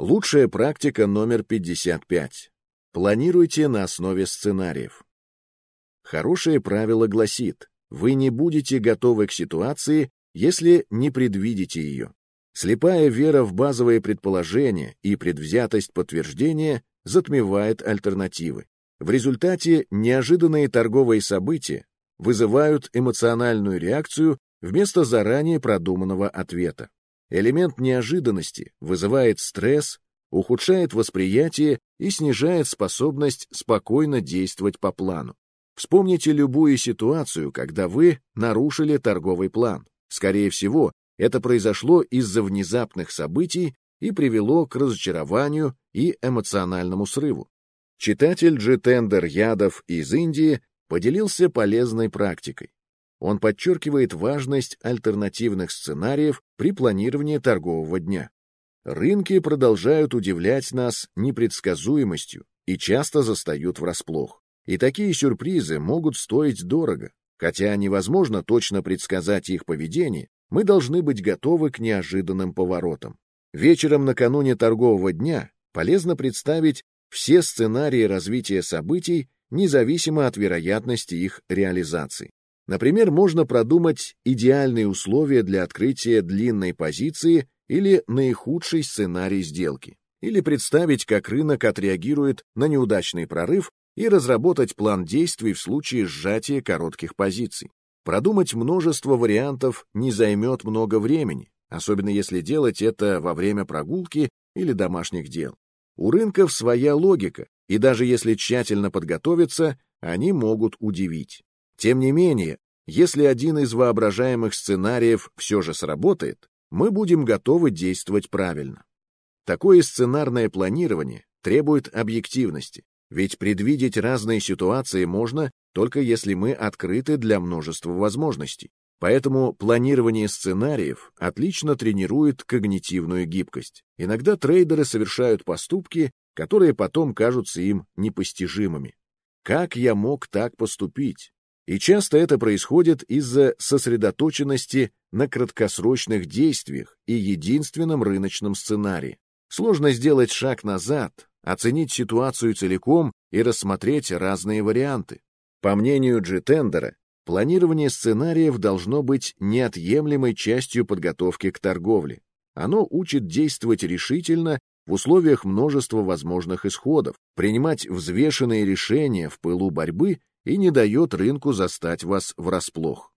Лучшая практика номер 55. Планируйте на основе сценариев. Хорошее правило гласит, вы не будете готовы к ситуации, если не предвидите ее. Слепая вера в базовые предположения и предвзятость подтверждения затмевает альтернативы. В результате неожиданные торговые события вызывают эмоциональную реакцию вместо заранее продуманного ответа. Элемент неожиданности вызывает стресс, ухудшает восприятие и снижает способность спокойно действовать по плану. Вспомните любую ситуацию, когда вы нарушили торговый план. Скорее всего, это произошло из-за внезапных событий и привело к разочарованию и эмоциональному срыву. Читатель Джитендер Ядов из Индии поделился полезной практикой. Он подчеркивает важность альтернативных сценариев при планировании торгового дня. Рынки продолжают удивлять нас непредсказуемостью и часто застают врасплох. И такие сюрпризы могут стоить дорого. Хотя невозможно точно предсказать их поведение, мы должны быть готовы к неожиданным поворотам. Вечером накануне торгового дня полезно представить все сценарии развития событий, независимо от вероятности их реализации. Например, можно продумать идеальные условия для открытия длинной позиции или наихудший сценарий сделки, или представить, как рынок отреагирует на неудачный прорыв и разработать план действий в случае сжатия коротких позиций. Продумать множество вариантов не займет много времени, особенно если делать это во время прогулки или домашних дел. У рынков своя логика, и даже если тщательно подготовиться, они могут удивить. Тем не менее, если один из воображаемых сценариев все же сработает, мы будем готовы действовать правильно. Такое сценарное планирование требует объективности, ведь предвидеть разные ситуации можно, только если мы открыты для множества возможностей. Поэтому планирование сценариев отлично тренирует когнитивную гибкость. Иногда трейдеры совершают поступки, которые потом кажутся им непостижимыми. Как я мог так поступить? И часто это происходит из-за сосредоточенности на краткосрочных действиях и единственном рыночном сценарии. Сложно сделать шаг назад, оценить ситуацию целиком и рассмотреть разные варианты. По мнению Джитендера, планирование сценариев должно быть неотъемлемой частью подготовки к торговле. Оно учит действовать решительно в условиях множества возможных исходов, принимать взвешенные решения в пылу борьбы и не дает рынку застать вас врасплох.